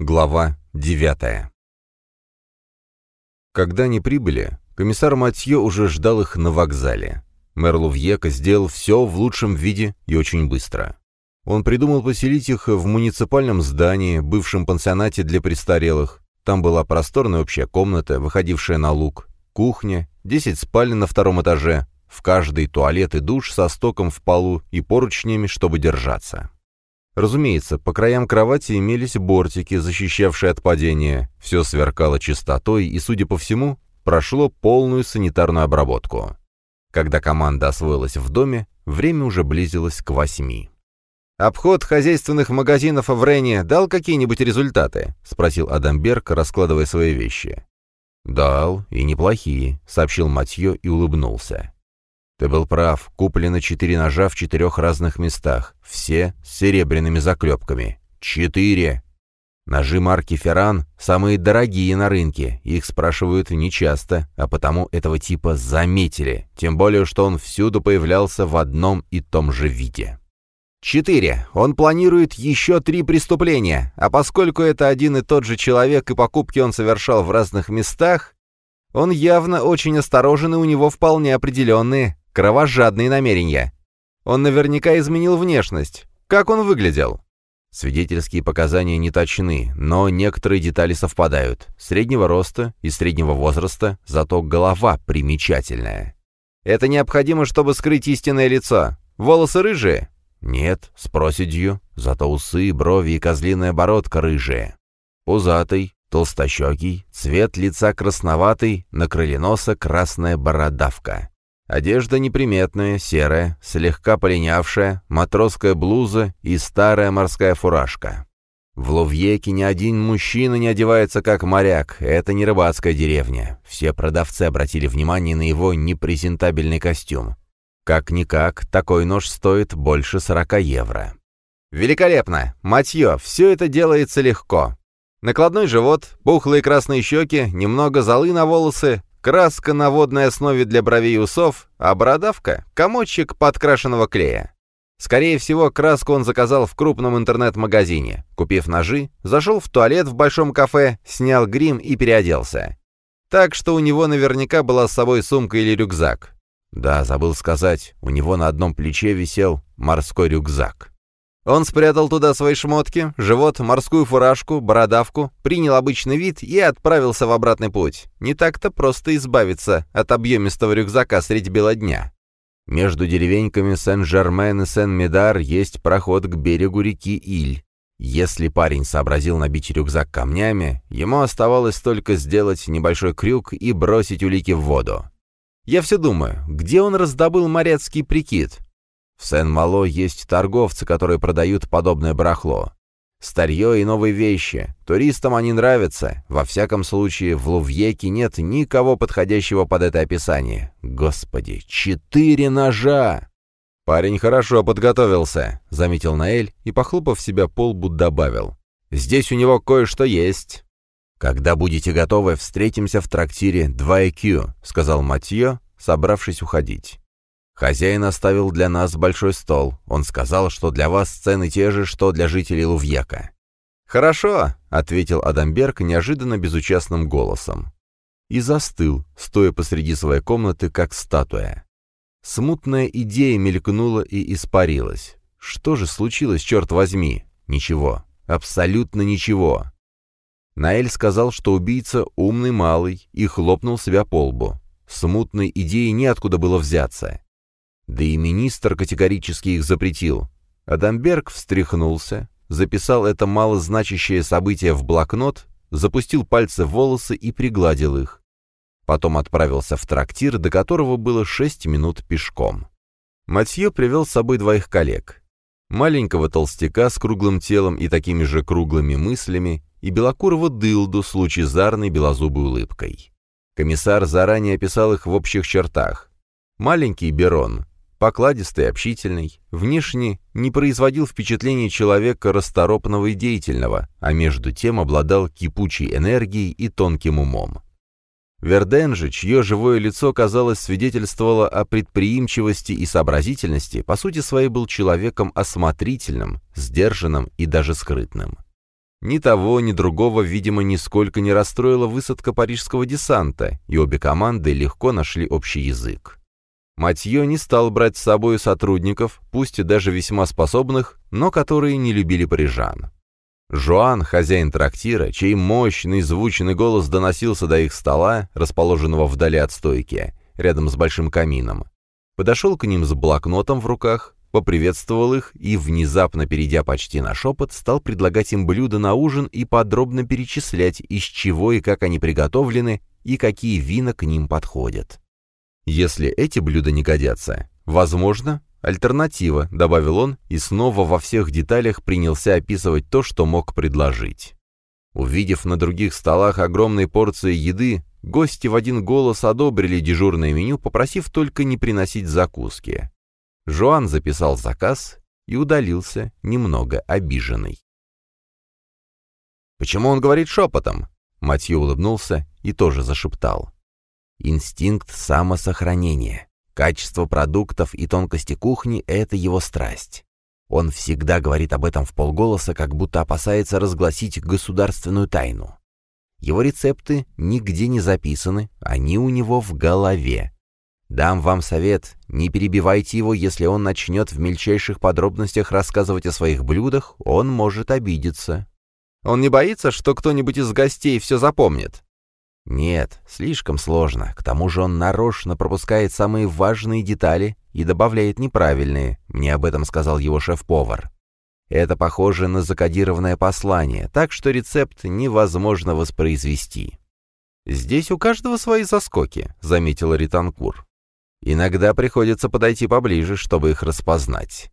Глава 9 Когда они прибыли, комиссар Матье уже ждал их на вокзале. Мэр Лувьека сделал все в лучшем виде и очень быстро. Он придумал поселить их в муниципальном здании, бывшем пансионате для престарелых. Там была просторная общая комната, выходившая на луг, кухня, 10 спален на втором этаже, в каждой туалет и душ со стоком в полу и поручнями, чтобы держаться. Разумеется, по краям кровати имелись бортики, защищавшие от падения. Все сверкало чистотой и, судя по всему, прошло полную санитарную обработку. Когда команда освоилась в доме, время уже близилось к восьми. «Обход хозяйственных магазинов в Рене дал какие-нибудь результаты?» — спросил Адамберг, раскладывая свои вещи. «Дал, и неплохие», — сообщил Матье и улыбнулся. Ты был прав, куплено четыре ножа в четырех разных местах, все с серебряными заклепками. Четыре! Ножи марки «Ферран» самые дорогие на рынке, их спрашивают нечасто, а потому этого типа заметили, тем более, что он всюду появлялся в одном и том же виде. Четыре. Он планирует еще три преступления, а поскольку это один и тот же человек и покупки он совершал в разных местах, он явно очень осторожен и у него вполне определенные, Кровожадные намерения. Он наверняка изменил внешность. Как он выглядел? Свидетельские показания не точны, но некоторые детали совпадают. Среднего роста и среднего возраста, зато голова примечательная. Это необходимо, чтобы скрыть истинное лицо. Волосы рыжие? Нет, с проседью, зато усы, брови и козлиная бородка рыжие. Пузатый, толстощекий, цвет лица красноватый, на крыле носа красная бородавка. Одежда неприметная, серая, слегка полинявшая, матросская блуза и старая морская фуражка. В Лувьеке ни один мужчина не одевается как моряк, это не рыбацкая деревня. Все продавцы обратили внимание на его непрезентабельный костюм. Как-никак, такой нож стоит больше 40 евро. Великолепно! Матье, все это делается легко. Накладной живот, пухлые красные щеки, немного золы на волосы, Краска на водной основе для бровей и усов, а бородавка — комочек подкрашенного клея. Скорее всего, краску он заказал в крупном интернет-магазине. Купив ножи, зашел в туалет в большом кафе, снял грим и переоделся. Так что у него наверняка была с собой сумка или рюкзак. Да, забыл сказать, у него на одном плече висел морской рюкзак. Он спрятал туда свои шмотки, живот, морскую фуражку, бородавку, принял обычный вид и отправился в обратный путь. Не так-то просто избавиться от объемистого рюкзака средь бела дня. Между деревеньками Сен-Жермен и Сен-Медар есть проход к берегу реки Иль. Если парень сообразил набить рюкзак камнями, ему оставалось только сделать небольшой крюк и бросить улики в воду. Я все думаю, где он раздобыл моряцкий прикид? В Сен-Мало есть торговцы, которые продают подобное барахло. Старье и новые вещи. Туристам они нравятся. Во всяком случае, в Лувьеке нет никого подходящего под это описание. Господи, четыре ножа! «Парень хорошо подготовился», — заметил Наэль и, похлопав себя по лбу, добавил. «Здесь у него кое-что есть». «Когда будете готовы, встретимся в трактире 2IQ», — сказал Матье, собравшись уходить. Хозяин оставил для нас большой стол. Он сказал, что для вас цены те же, что для жителей Лувьяка. «Хорошо», — ответил Адамберг неожиданно безучастным голосом. И застыл, стоя посреди своей комнаты, как статуя. Смутная идея мелькнула и испарилась. Что же случилось, черт возьми? Ничего. Абсолютно ничего. Наэль сказал, что убийца умный малый, и хлопнул себя по лбу. Смутной идеи неоткуда было взяться. Да и министр категорически их запретил. Адамберг встряхнулся, записал это малозначащее событие в блокнот, запустил пальцы в волосы и пригладил их. Потом отправился в трактир, до которого было шесть минут пешком. Матье привел с собой двоих коллег. Маленького толстяка с круглым телом и такими же круглыми мыслями, и белокурого дылду с лучезарной белозубой улыбкой. Комиссар заранее описал их в общих чертах. Маленький Берон, покладистый, общительный, внешне не производил впечатления человека расторопного и деятельного, а между тем обладал кипучей энергией и тонким умом. Верден же, чье живое лицо, казалось, свидетельствовало о предприимчивости и сообразительности, по сути своей был человеком осмотрительным, сдержанным и даже скрытным. Ни того, ни другого, видимо, нисколько не расстроила высадка парижского десанта, и обе команды легко нашли общий язык. Матье не стал брать с собой сотрудников, пусть и даже весьма способных, но которые не любили парижан. Жуан, хозяин трактира, чей мощный звучный голос доносился до их стола, расположенного вдали от стойки, рядом с большим камином, подошел к ним с блокнотом в руках, поприветствовал их и, внезапно перейдя почти на шепот, стал предлагать им блюда на ужин и подробно перечислять, из чего и как они приготовлены и какие вина к ним подходят. Если эти блюда не годятся, возможно, альтернатива, добавил он, и снова во всех деталях принялся описывать то, что мог предложить. Увидев на других столах огромные порции еды, гости в один голос одобрили дежурное меню, попросив только не приносить закуски. Жоан записал заказ и удалился, немного обиженный. «Почему он говорит шепотом?» Матью улыбнулся и тоже зашептал. «Инстинкт самосохранения. Качество продуктов и тонкости кухни — это его страсть. Он всегда говорит об этом в полголоса, как будто опасается разгласить государственную тайну. Его рецепты нигде не записаны, они у него в голове. Дам вам совет, не перебивайте его, если он начнет в мельчайших подробностях рассказывать о своих блюдах, он может обидеться. Он не боится, что кто-нибудь из гостей все запомнит? Нет, слишком сложно. К тому же он нарочно пропускает самые важные детали и добавляет неправильные. Мне об этом сказал его шеф-повар. Это похоже на закодированное послание, так что рецепт невозможно воспроизвести. «Здесь у каждого свои заскоки», — заметила Ританкур. Иногда приходится подойти поближе, чтобы их распознать.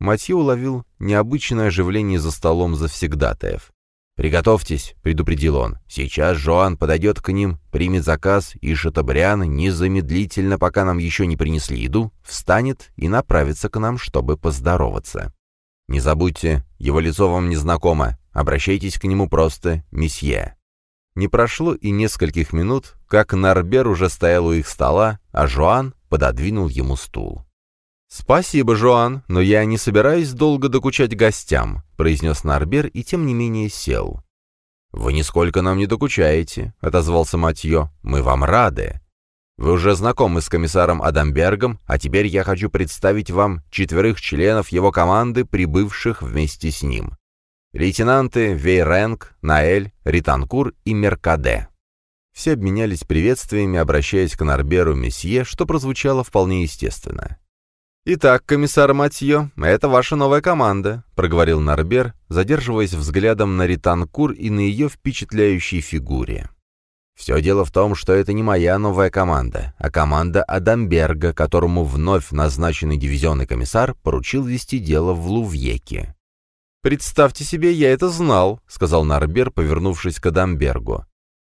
Матью уловил необычное оживление за столом завсегдатаев. «Приготовьтесь», — предупредил он. «Сейчас Жоан подойдет к ним, примет заказ, и Шатабриан незамедлительно, пока нам еще не принесли еду, встанет и направится к нам, чтобы поздороваться. Не забудьте, его лицо вам незнакомо, обращайтесь к нему просто «месье». Не прошло и нескольких минут, как Нарбер уже стоял у их стола, а Жоан пододвинул ему стул. «Спасибо, Жоан, но я не собираюсь долго докучать гостям», произнес Нарбер и тем не менее сел. «Вы нисколько нам не докучаете», — отозвался Матье. «Мы вам рады. Вы уже знакомы с комиссаром Адамбергом, а теперь я хочу представить вам четверых членов его команды, прибывших вместе с ним. Лейтенанты Вейренг, Наэль, Ританкур и Меркаде. Все обменялись приветствиями, обращаясь к Нарберу Месье, что прозвучало вполне естественно. «Итак, комиссар Матье, это ваша новая команда», — проговорил Нарбер, задерживаясь взглядом на Ританкур и на ее впечатляющей фигуре. «Все дело в том, что это не моя новая команда, а команда Адамберга, которому вновь назначенный дивизионный комиссар поручил вести дело в Лувьеке». «Представьте себе, я это знал», — сказал Нарбер, повернувшись к Адамбергу.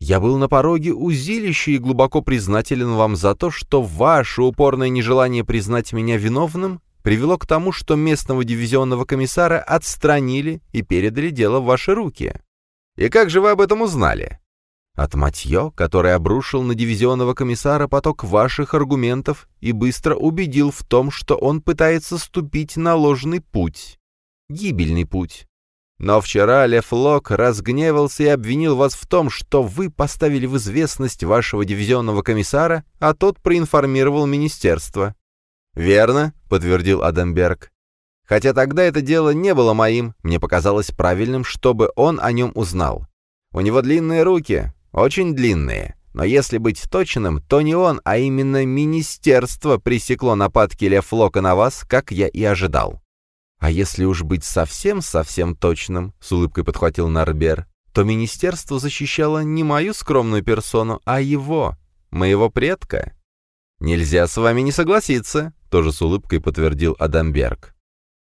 Я был на пороге узилища и глубоко признателен вам за то, что ваше упорное нежелание признать меня виновным привело к тому, что местного дивизионного комиссара отстранили и передали дело в ваши руки. И как же вы об этом узнали? От Матье, который обрушил на дивизионного комиссара поток ваших аргументов и быстро убедил в том, что он пытается ступить на ложный путь. Гибельный путь. Но вчера Лев Лок разгневался и обвинил вас в том, что вы поставили в известность вашего дивизионного комиссара, а тот проинформировал министерство. «Верно», — подтвердил Адамберг. «Хотя тогда это дело не было моим, мне показалось правильным, чтобы он о нем узнал. У него длинные руки, очень длинные. Но если быть точным, то не он, а именно министерство пресекло нападки Лев Лока на вас, как я и ожидал. «А если уж быть совсем-совсем точным», — с улыбкой подхватил Нарбер, «то министерство защищало не мою скромную персону, а его, моего предка». «Нельзя с вами не согласиться», — тоже с улыбкой подтвердил Адамберг.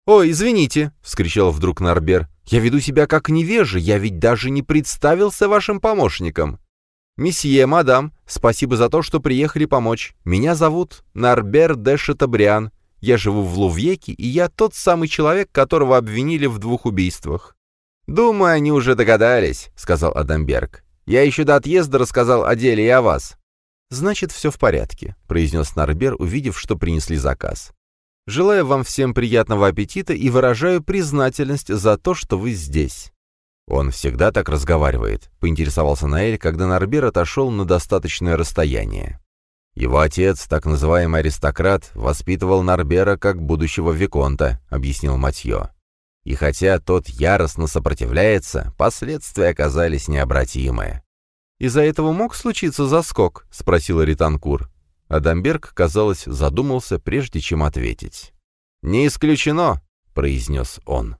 «Ой, извините», — вскричал вдруг Нарбер, «я веду себя как невежа, я ведь даже не представился вашим помощником». «Месье, мадам, спасибо за то, что приехали помочь. Меня зовут Нарбер де Шатабриан, я живу в Лувьеке, и я тот самый человек, которого обвинили в двух убийствах». «Думаю, они уже догадались», — сказал Адамберг. «Я еще до отъезда рассказал о деле и о вас». «Значит, все в порядке», — произнес Нарбер, увидев, что принесли заказ. «Желаю вам всем приятного аппетита и выражаю признательность за то, что вы здесь». «Он всегда так разговаривает», — поинтересовался Наэль, когда Нарбер отошел на достаточное расстояние. «Его отец, так называемый аристократ, воспитывал Нарбера как будущего Виконта», — объяснил Матье. И хотя тот яростно сопротивляется, последствия оказались необратимы. «Из-за этого мог случиться заскок?» — спросила Ританкур. Адамберг, казалось, задумался, прежде чем ответить. «Не исключено», — произнес он.